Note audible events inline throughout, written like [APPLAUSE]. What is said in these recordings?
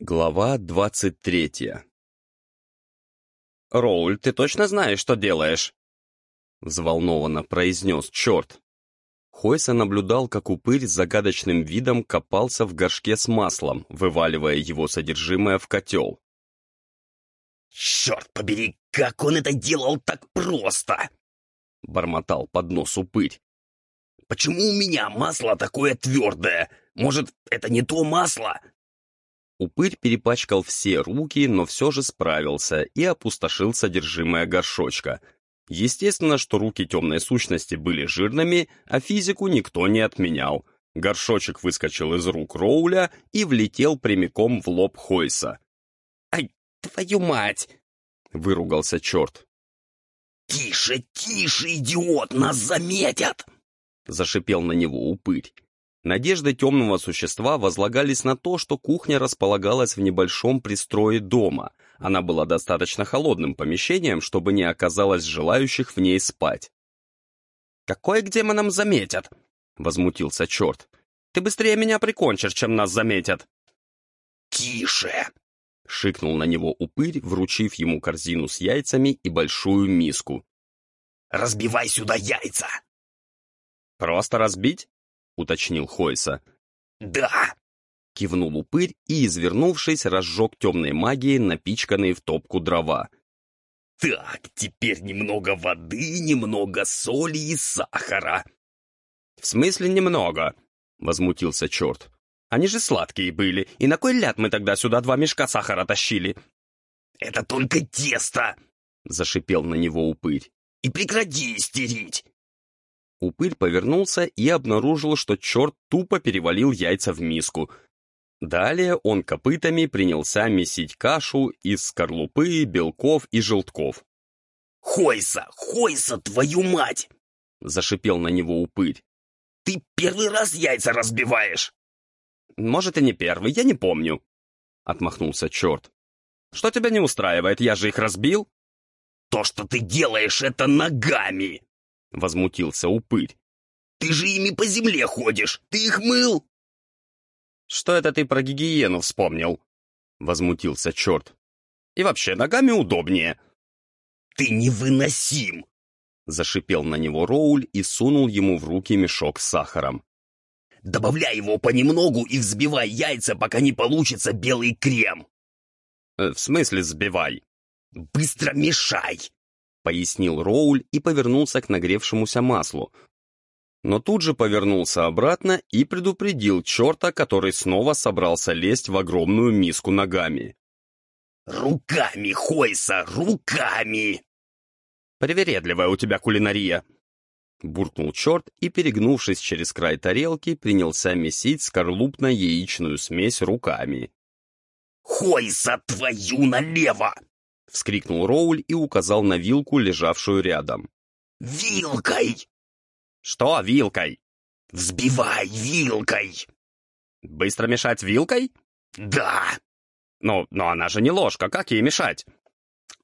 Глава двадцать третья «Роуль, ты точно знаешь, что делаешь?» Взволнованно произнес черт. Хойса наблюдал, как упырь с загадочным видом копался в горшке с маслом, вываливая его содержимое в котел. «Черт побери, как он это делал так просто!» Бормотал под нос упырь. «Почему у меня масло такое твердое? Может, это не то масло?» Упырь перепачкал все руки, но все же справился и опустошил содержимое горшочка. Естественно, что руки темной сущности были жирными, а физику никто не отменял. Горшочек выскочил из рук Роуля и влетел прямиком в лоб Хойса. «Ай, твою мать!» — выругался черт. «Тише, тише, идиот, нас заметят!» — зашипел на него упырь. Надежды темного существа возлагались на то, что кухня располагалась в небольшом пристрое дома. Она была достаточно холодным помещением, чтобы не оказалось желающих в ней спать. «Какой к демонам заметят?» — возмутился черт. «Ты быстрее меня прикончишь, чем нас заметят!» «Тише!» — шикнул на него упырь, вручив ему корзину с яйцами и большую миску. «Разбивай сюда яйца!» «Просто разбить?» Уточнил Хойса. «Да!» — кивнул упырь и, извернувшись, разжег темной магией напичканные в топку дрова. «Так, теперь немного воды, немного соли и сахара». «В смысле немного?» — возмутился черт. «Они же сладкие были, и на кой ляд мы тогда сюда два мешка сахара тащили?» «Это только тесто!» — зашипел на него упырь. «И прекрати истерить!» Упырь повернулся и обнаружил, что черт тупо перевалил яйца в миску. Далее он копытами принялся месить кашу из скорлупы, белков и желтков. «Хойса! Хойса, твою мать!» — зашипел на него упырь. «Ты первый раз яйца разбиваешь!» «Может, и не первый, я не помню», — отмахнулся черт. «Что тебя не устраивает? Я же их разбил?» «То, что ты делаешь, это ногами!» — возмутился упырь. «Ты же ими по земле ходишь! Ты их мыл!» «Что это ты про гигиену вспомнил?» — возмутился черт. «И вообще, ногами удобнее». «Ты невыносим!» — зашипел на него Роуль и сунул ему в руки мешок с сахаром. «Добавляй его понемногу и взбивай яйца, пока не получится белый крем!» «Э, «В смысле взбивай?» «Быстро мешай!» Пояснил Роуль и повернулся к нагревшемуся маслу. Но тут же повернулся обратно и предупредил черта, который снова собрался лезть в огромную миску ногами. «Руками, Хойса, руками!» «Привередливая у тебя кулинария!» Буркнул черт и, перегнувшись через край тарелки, принялся месить скорлупно-яичную смесь руками. «Хойса, твою налево!» — вскрикнул Роуль и указал на вилку, лежавшую рядом. «Вилкой!» «Что вилкой?» «Взбивай вилкой!» «Быстро мешать вилкой?» «Да!» «Но, но она же не ложка, как ей мешать?»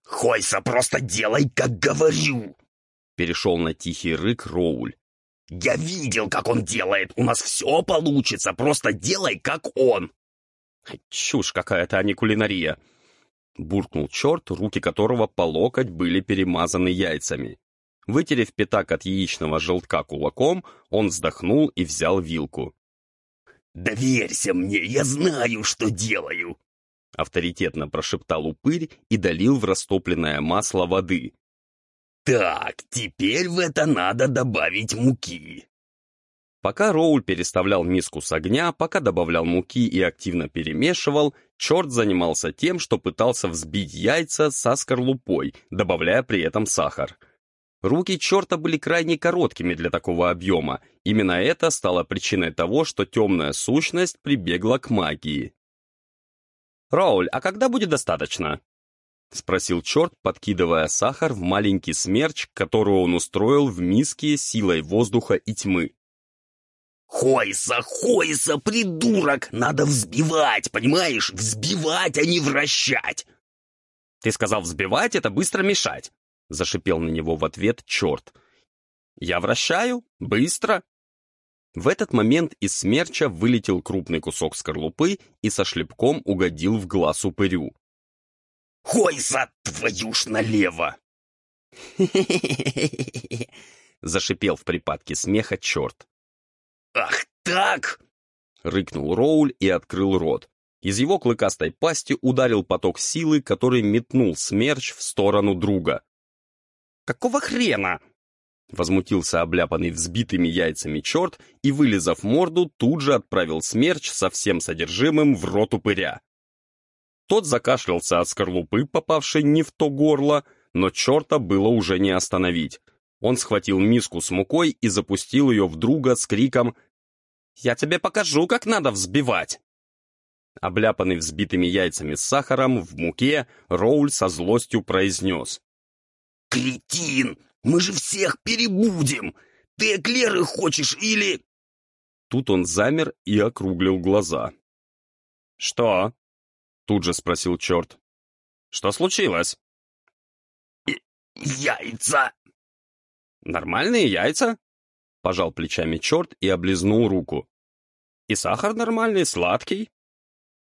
«Хойса, просто делай, как говорю!» Перешел на тихий рык Роуль. «Я видел, как он делает! У нас все получится! Просто делай, как он!» «Чушь какая-то, а не кулинария!» Буркнул черт, руки которого по локоть были перемазаны яйцами. Вытерев пятак от яичного желтка кулаком, он вздохнул и взял вилку. «Доверься мне, я знаю, что делаю!» Авторитетно прошептал упырь и долил в растопленное масло воды. «Так, теперь в это надо добавить муки. Пока Роуль переставлял миску с огня, пока добавлял муки и активно перемешивал, черт занимался тем, что пытался взбить яйца со скорлупой, добавляя при этом сахар. Руки черта были крайне короткими для такого объема. Именно это стало причиной того, что темная сущность прибегла к магии. «Роуль, а когда будет достаточно?» — спросил черт, подкидывая сахар в маленький смерч, который он устроил в миске силой воздуха и тьмы. «Хойса, Хойса, придурок! Надо взбивать, понимаешь? Взбивать, а не вращать!» «Ты сказал взбивать — это быстро мешать!» — зашипел на него в ответ черт. «Я вращаю? Быстро!» В этот момент из смерча вылетел крупный кусок скорлупы и со шлепком угодил в глаз упырю. «Хойса, твою ж налево!» [LAUGHS] Зашипел в припадке смеха черт. «Ах так!» Рыкнул Роуль и открыл рот. Из его клыкастой пасти ударил поток силы, который метнул смерч в сторону друга. «Какого хрена?» Возмутился обляпанный взбитыми яйцами черт и, вылезав морду, тут же отправил смерч со всем содержимым в рот упыря. Тот закашлялся от скорлупы, попавшей не в то горло, но черта было уже не остановить. Он схватил миску с мукой и запустил ее в друга с криком «Я тебе покажу, как надо взбивать!» Обляпанный взбитыми яйцами с сахаром в муке, Роуль со злостью произнес. «Кретин! Мы же всех перебудем! Ты эклеры хочешь или...» Тут он замер и округлил глаза. «Что?» — тут же спросил черт. «Что случилось?» «Яйца!» «Нормальные яйца?» — пожал плечами черт и облизнул руку. «И сахар нормальный, сладкий?»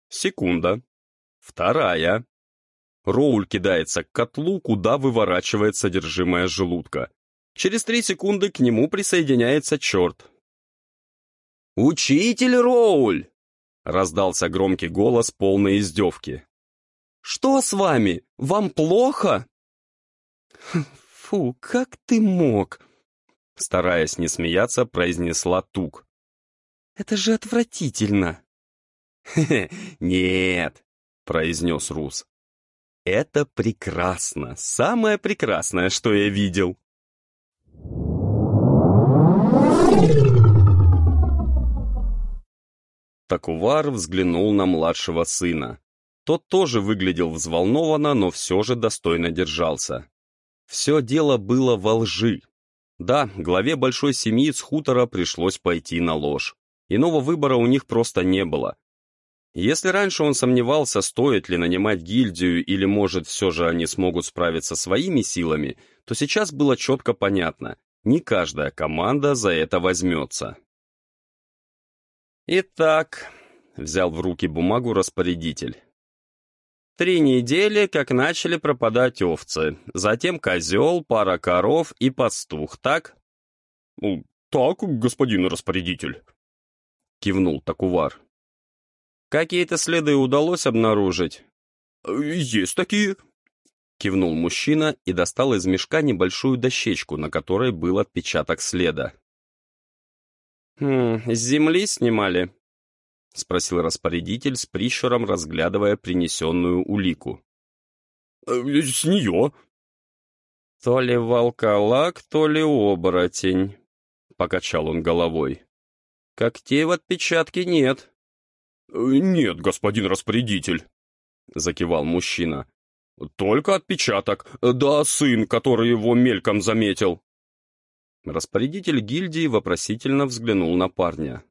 Секунда. Вторая. Роуль кидается к котлу, куда выворачивает содержимое желудка. Через три секунды к нему присоединяется черт. «Учитель Роуль!» — раздался громкий голос полной издевки. «Что с вами? Вам плохо?» «Фу, как ты мог?» Стараясь не смеяться, произнесла Тук. «Это же отвратительно!» «Хе-хе, [LAUGHS] нет», — произнес Рус. «Это прекрасно, самое прекрасное, что я видел». Такувар взглянул на младшего сына. Тот тоже выглядел взволнованно, но все же достойно держался. Все дело было во лжи. Да, главе большой семьи с хутора пришлось пойти на ложь. Иного выбора у них просто не было. Если раньше он сомневался, стоит ли нанимать гильдию или, может, все же они смогут справиться своими силами, то сейчас было четко понятно, не каждая команда за это возьмется. «Итак», — взял в руки бумагу распорядитель, Три недели, как начали пропадать овцы, затем козел, пара коров и пастух, так? «Ну, так, господин распорядитель», — кивнул Такувар. Какие-то следы удалось обнаружить? Есть такие. Кивнул мужчина и достал из мешка небольшую дощечку, на которой был отпечаток следа. «Хм, с земли снимали?» — спросил распорядитель с прищуром, разглядывая принесенную улику. «С нее». «То ли волколак, то ли оборотень», — покачал он головой. «Когтей в отпечатке нет». «Нет, господин распорядитель», — закивал мужчина. «Только отпечаток, да сын, который его мельком заметил». Распорядитель гильдии вопросительно взглянул на парня.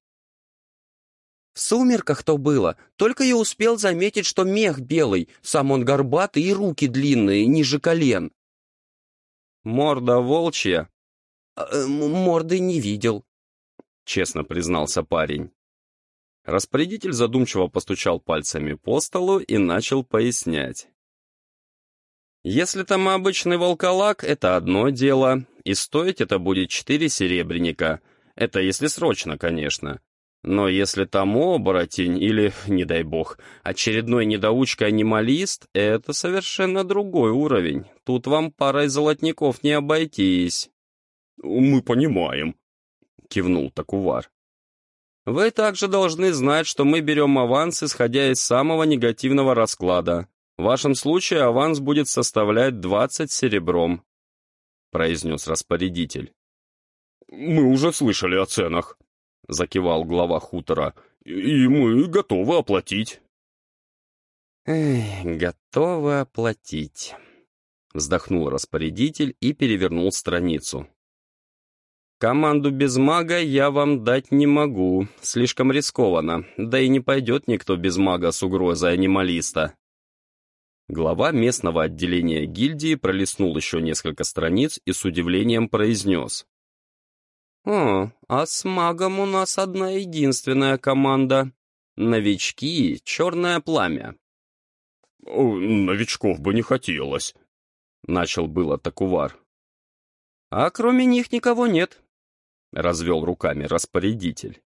«В сумерках то было, только я успел заметить, что мех белый, сам он горбатый и руки длинные, ниже колен». «Морда волчья?» «Э, «Морды не видел», — честно признался парень. Распорядитель задумчиво постучал пальцами по столу и начал пояснять. Если там обычный волколак, это одно дело, и стоить это будет четыре серебряника. Это если срочно, конечно. Но если там оборотень или, не дай бог, очередной недоучка-анималист, это совершенно другой уровень. Тут вам парой золотников не обойтись. «Мы понимаем», — кивнул Такувар. Вы также должны знать, что мы берем аванс, исходя из самого негативного расклада. В вашем случае аванс будет составлять 20 серебром», — произнес распорядитель. «Мы уже слышали о ценах», — закивал глава хутора, «и мы готовы оплатить». «Эх, готовы оплатить», — вздохнул распорядитель и перевернул страницу. Команду без мага я вам дать не могу, слишком рискованно, да и не пойдет никто без мага с угрозой анималиста. Глава местного отделения гильдии пролистнул еще несколько страниц и с удивлением произнес. «О, а с магом у нас одна единственная команда. Новички — черное пламя». «Новичков бы не хотелось», — начал было Такувар. «А кроме них никого нет», — развел руками распорядитель.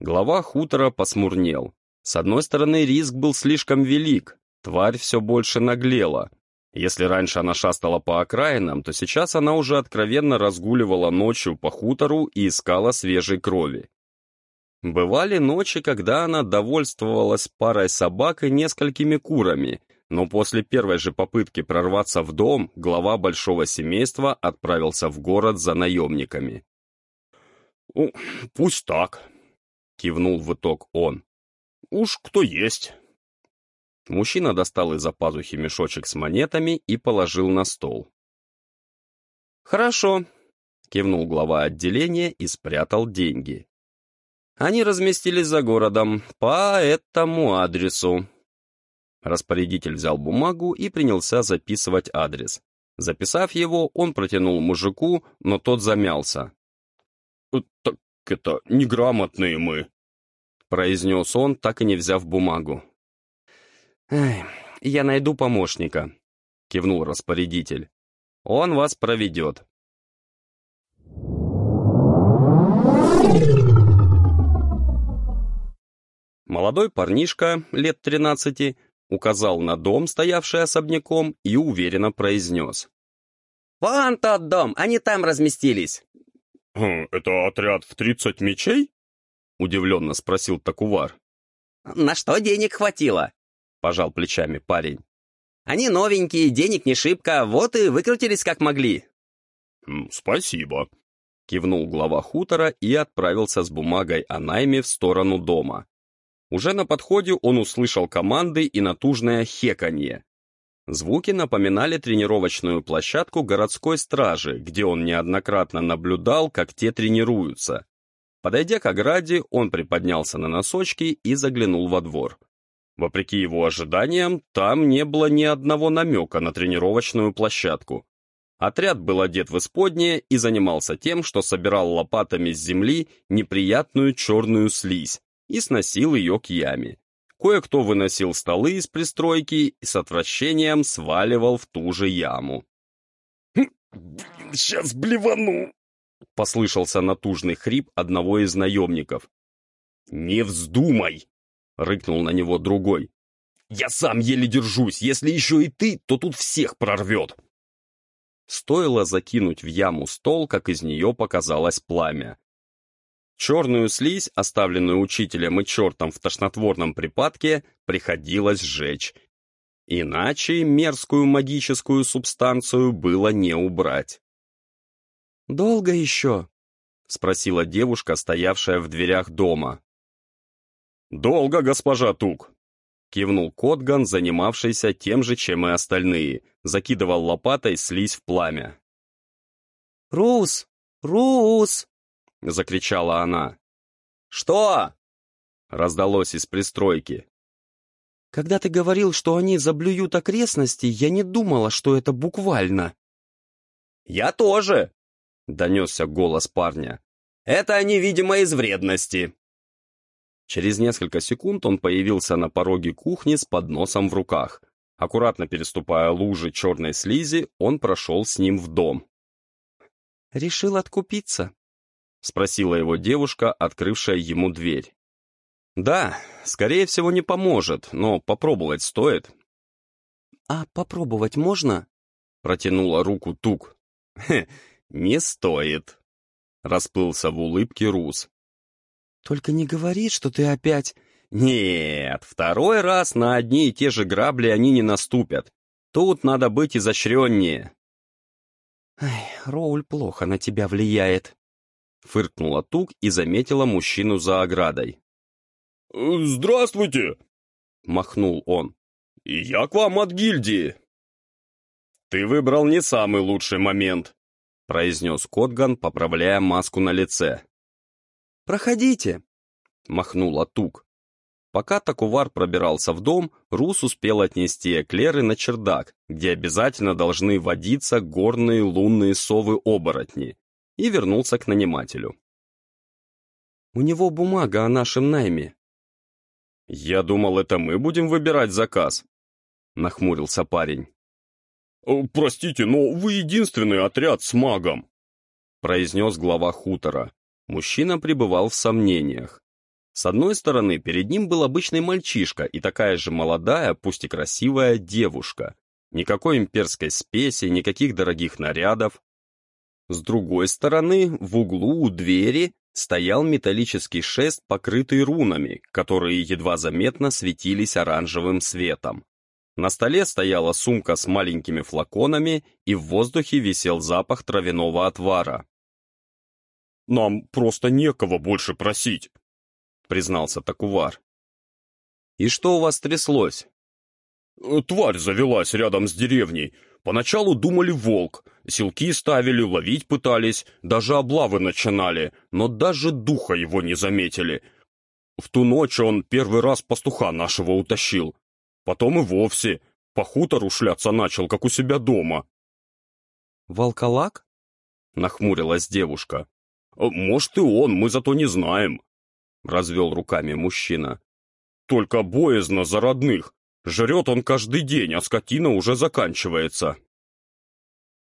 Глава хутора посмурнел. С одной стороны, риск был слишком велик, тварь все больше наглела. Если раньше она шастала по окраинам, то сейчас она уже откровенно разгуливала ночью по хутору и искала свежей крови. Бывали ночи, когда она довольствовалась парой собак и несколькими курами, но после первой же попытки прорваться в дом, глава большого семейства отправился в город за наемниками. «Пусть так», — кивнул в итог он. «Уж кто есть». Мужчина достал из-за пазухи мешочек с монетами и положил на стол. «Хорошо», — кивнул глава отделения и спрятал деньги. Они разместились за городом, по этому адресу. Распорядитель взял бумагу и принялся записывать адрес. Записав его, он протянул мужику, но тот замялся. «Э, «Так это неграмотные мы», — произнес он, так и не взяв бумагу. «Эй, я найду помощника», — кивнул распорядитель. «Он вас проведет». Молодой парнишка, лет тринадцати, указал на дом, стоявший особняком, и уверенно произнес. «Вон тот дом, они там разместились». «Хм, «Это отряд в тридцать мечей?» — удивленно спросил Такувар. «На что денег хватило?» — пожал плечами парень. «Они новенькие, денег не шибко, вот и выкрутились как могли». «Спасибо», — кивнул глава хутора и отправился с бумагой о найме в сторону дома. Уже на подходе он услышал команды и натужное хеканье. Звуки напоминали тренировочную площадку городской стражи, где он неоднократно наблюдал, как те тренируются. Подойдя к ограде, он приподнялся на носочки и заглянул во двор. Вопреки его ожиданиям, там не было ни одного намека на тренировочную площадку. Отряд был одет в исподнее и занимался тем, что собирал лопатами с земли неприятную черную слизь, и сносил ее к яме. Кое-кто выносил столы из пристройки и с отвращением сваливал в ту же яму. «Сейчас блевану!» — послышался натужный хрип одного из наемников. «Не вздумай!» — рыкнул на него другой. «Я сам еле держусь, если еще и ты, то тут всех прорвет!» Стоило закинуть в яму стол, как из нее показалось пламя. Черную слизь, оставленную учителем и чертом в тошнотворном припадке, приходилось сжечь. Иначе мерзкую магическую субстанцию было не убрать. «Долго еще?» — спросила девушка, стоявшая в дверях дома. «Долго, госпожа Тук!» — кивнул Котган, занимавшийся тем же, чем и остальные, закидывал лопатой слизь в пламя. «Рус! Рус!» — закричала она. «Что?» — раздалось из пристройки. «Когда ты говорил, что они заблюют окрестности, я не думала, что это буквально». «Я тоже!» — донесся голос парня. «Это они, видимо, из вредности». Через несколько секунд он появился на пороге кухни с подносом в руках. Аккуратно переступая лужи черной слизи, он прошел с ним в дом. «Решил откупиться?» — спросила его девушка, открывшая ему дверь. «Да, скорее всего, не поможет, но попробовать стоит». «А попробовать можно?» — протянула руку Тук. «Хе, не стоит», — расплылся в улыбке Рус. «Только не говори, что ты опять...» «Нет, второй раз на одни и те же грабли они не наступят. Тут надо быть изощреннее». «Ай, Роуль плохо на тебя влияет», Фыркнула Тук и заметила мужчину за оградой. «Здравствуйте!» — махнул он. «Я к вам от гильдии!» «Ты выбрал не самый лучший момент», — произнес Котган, поправляя маску на лице. «Проходите», — махнула Тук. Пока Такувар пробирался в дом, Рус успел отнести эклеры на чердак, где обязательно должны водиться горные лунные совы-оборотни, и вернулся к нанимателю. У него бумага о нашем найме». «Я думал, это мы будем выбирать заказ», — нахмурился парень. «Простите, но вы единственный отряд с магом», — произнес глава хутора. Мужчина пребывал в сомнениях. С одной стороны, перед ним был обычный мальчишка и такая же молодая, пусть и красивая, девушка. Никакой имперской спеси, никаких дорогих нарядов. С другой стороны, в углу у двери стоял металлический шест, покрытый рунами, которые едва заметно светились оранжевым светом. На столе стояла сумка с маленькими флаконами, и в воздухе висел запах травяного отвара. «Нам просто некого больше просить», — признался Такувар. «И что у вас тряслось?» «Э, «Тварь завелась рядом с деревней. Поначалу думали волк. Силки ставили, ловить пытались, даже облавы начинали, но даже духа его не заметили. В ту ночь он первый раз пастуха нашего утащил. Потом и вовсе по хутору шляться начал, как у себя дома. «Волколак?» — нахмурилась девушка. «Э, «Может, и он, мы зато не знаем», — развел руками мужчина. «Только боязно за родных. Жрет он каждый день, а скотина уже заканчивается».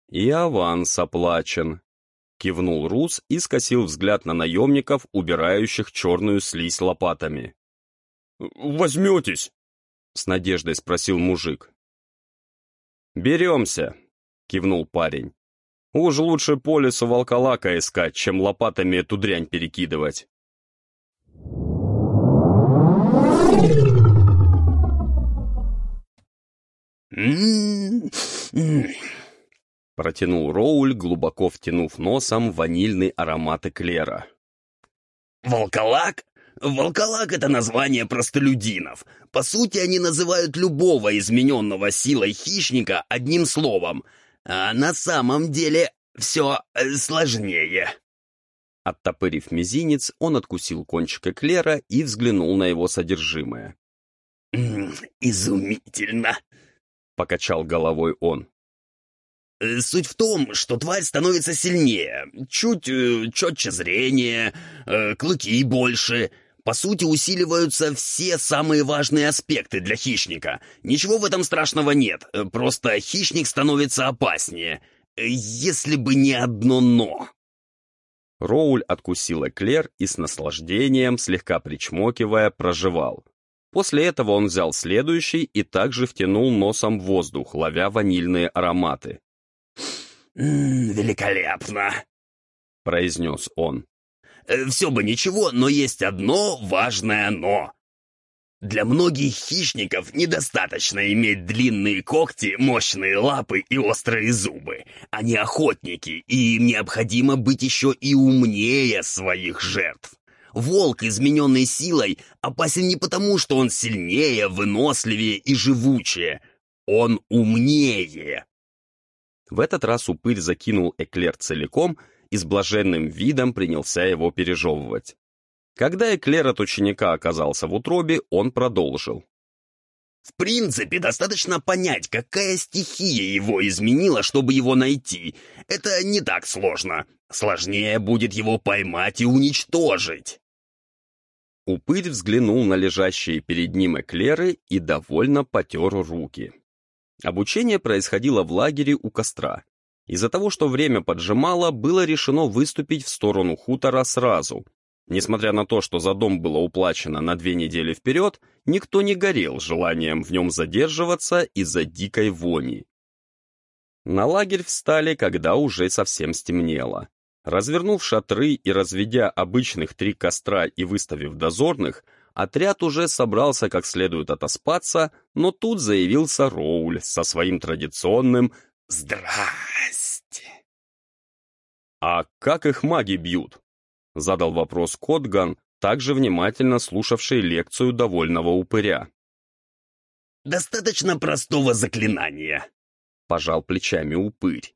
«И аванс оплачен», — кивнул Рус и скосил взгляд на наемников, убирающих черную слизь лопатами. «Возьметесь?» — с надеждой спросил мужик. «Беремся», — кивнул парень. «Уж лучше по лесу волколака искать, чем лопатами эту дрянь перекидывать». Протянул Роуль, глубоко втянув носом ванильный аромат эклера. «Волколак? Волколак — это название простолюдинов. По сути, они называют любого измененного силой хищника одним словом. А на самом деле все э, сложнее. Оттопырив мизинец, он откусил кончик эклера и взглянул на его содержимое. «Изумительно!» — покачал головой он. Э, суть в том, что тварь становится сильнее, чуть э, четче зрение, клыки больше, по сути, усиливаются все самые важные аспекты для хищника. Ничего в этом страшного нет, просто хищник становится опаснее. Если бы не одно «но». Роуль откусил эклер и с наслаждением, слегка причмокивая, прожевал. После этого он взял следующий и также втянул носом воздух, ловя ванильные ароматы. «Великолепно!» — произнес он. Э, все бы ничего, но есть одно важное «но». Для многих хищников недостаточно иметь длинные когти, мощные лапы и острые зубы. Они охотники, и им необходимо быть еще и умнее своих жертв. Волк, измененный силой, опасен не потому, что он сильнее, выносливее и живучее. Он умнее. В этот раз упырь закинул эклер целиком и с блаженным видом принялся его пережевывать. Когда эклер от ученика оказался в утробе, он продолжил. В принципе, достаточно понять, какая стихия его изменила, чтобы его найти. Это не так сложно. Сложнее будет его поймать и уничтожить. Упырь взглянул на лежащие перед ним эклеры и довольно потер руки. Обучение происходило в лагере у костра. Из-за того, что время поджимало, было решено выступить в сторону хутора сразу. Несмотря на то, что за дом было уплачено на две недели вперед, никто не горел желанием в нем задерживаться из-за дикой вони. На лагерь встали, когда уже совсем стемнело. Развернув шатры и разведя обычных три костра и выставив дозорных, отряд уже собрался как следует отоспаться, но тут заявился Роуль со своим традиционным «Здрасте!». «А как их маги бьют?» — задал вопрос Котган, также внимательно слушавший лекцию довольного упыря. «Достаточно простого заклинания», — пожал плечами упырь.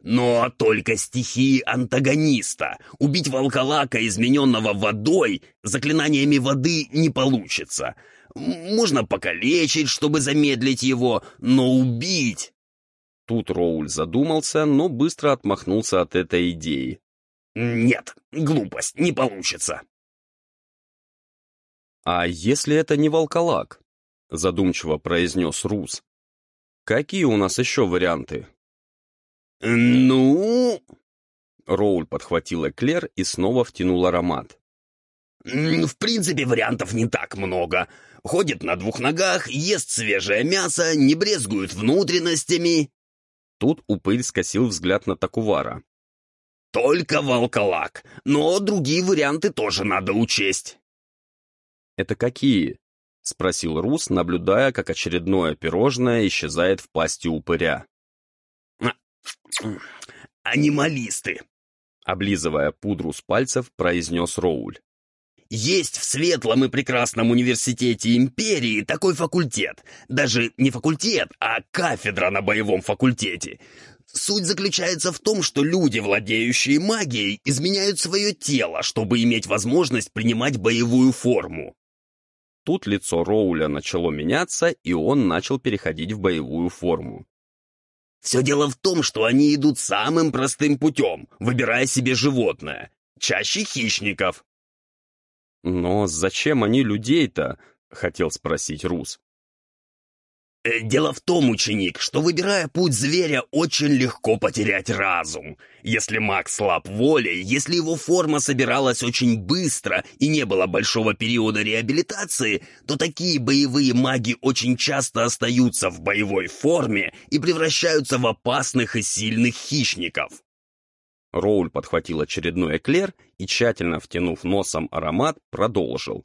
Но только стихии антагониста. Убить волколака, измененного водой, заклинаниями воды не получится. Можно покалечить, чтобы замедлить его, но убить... Тут Роуль задумался, но быстро отмахнулся от этой идеи. «Нет, глупость, не получится». «А если это не волколак?» — задумчиво произнес Рус. «Какие у нас еще варианты?» «Ну...» Роуль подхватил эклер и снова втянул аромат. «В принципе, вариантов не так много. Ходит на двух ногах, ест свежее мясо, не брезгует внутренностями». Тут упырь скосил взгляд на Такувара. «Только волколак, но другие варианты тоже надо учесть». «Это какие?» — спросил Рус, наблюдая, как очередное пирожное исчезает в пасти упыря. «Анималисты», — облизывая пудру с пальцев, произнес Роуль. Есть в Светлом и Прекрасном университете Империи такой факультет. Даже не факультет, а кафедра на боевом факультете. Суть заключается в том, что люди, владеющие магией, изменяют свое тело, чтобы иметь возможность принимать боевую форму. Тут лицо Роуля начало меняться, и он начал переходить в боевую форму. Все дело в том, что они идут самым простым путем, выбирая себе животное. Чаще хищников. «Но зачем они людей-то?» — хотел спросить Рус. Э, «Дело в том, ученик, что, выбирая путь зверя, очень легко потерять разум. Если маг слаб волей, если его форма собиралась очень быстро и не было большого периода реабилитации, то такие боевые маги очень часто остаются в боевой форме и превращаются в опасных и сильных хищников. Роуль подхватил очередной эклер и, тщательно втянув носом аромат, продолжил.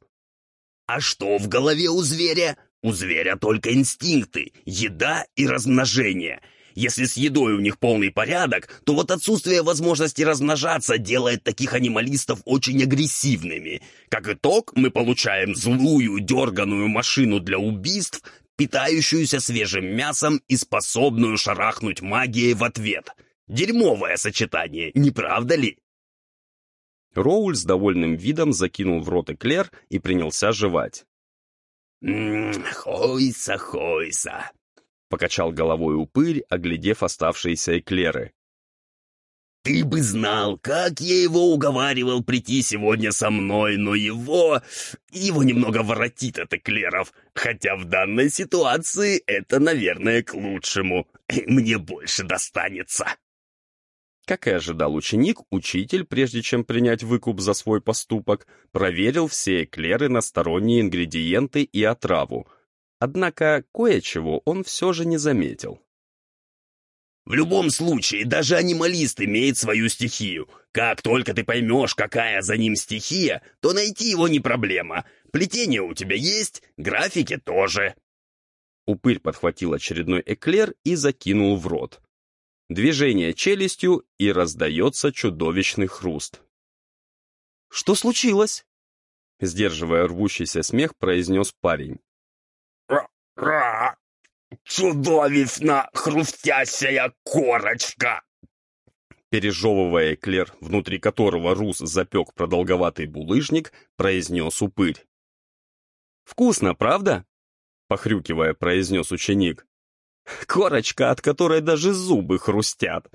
«А что в голове у зверя? У зверя только инстинкты, еда и размножение. Если с едой у них полный порядок, то вот отсутствие возможности размножаться делает таких анималистов очень агрессивными. Как итог, мы получаем злую, дерганую машину для убийств, питающуюся свежим мясом и способную шарахнуть магией в ответ». Дерьмовое сочетание, не правда ли?» Роуль с довольным видом закинул в рот эклер и принялся жевать. «М-м, хойса, хойса!» — покачал головой упырь, оглядев оставшиеся эклеры. «Ты бы знал, как я его уговаривал прийти сегодня со мной, но его... его немного воротит от эклеров, хотя в данной ситуации это, наверное, к лучшему. Мне больше достанется». Как и ожидал ученик, учитель, прежде чем принять выкуп за свой поступок, проверил все эклеры на сторонние ингредиенты и отраву. Однако кое-чего он все же не заметил. В любом случае, даже анималист имеет свою стихию. Как только ты поймешь, какая за ним стихия, то найти его не проблема. Плетение у тебя есть, графики тоже. Упырь подхватил очередной эклер и закинул в рот движение челюстью, и раздается чудовищный хруст. «Что случилось?» Сдерживая рвущийся смех, произнес парень. «Ра! Чудовищно хрустящая корочка!» Пережевывая эклер, внутри которого Рус запек продолговатый булыжник, произнес упырь. «Вкусно, правда?» — похрюкивая, произнес ученик. Корочка, от которой даже зубы хрустят.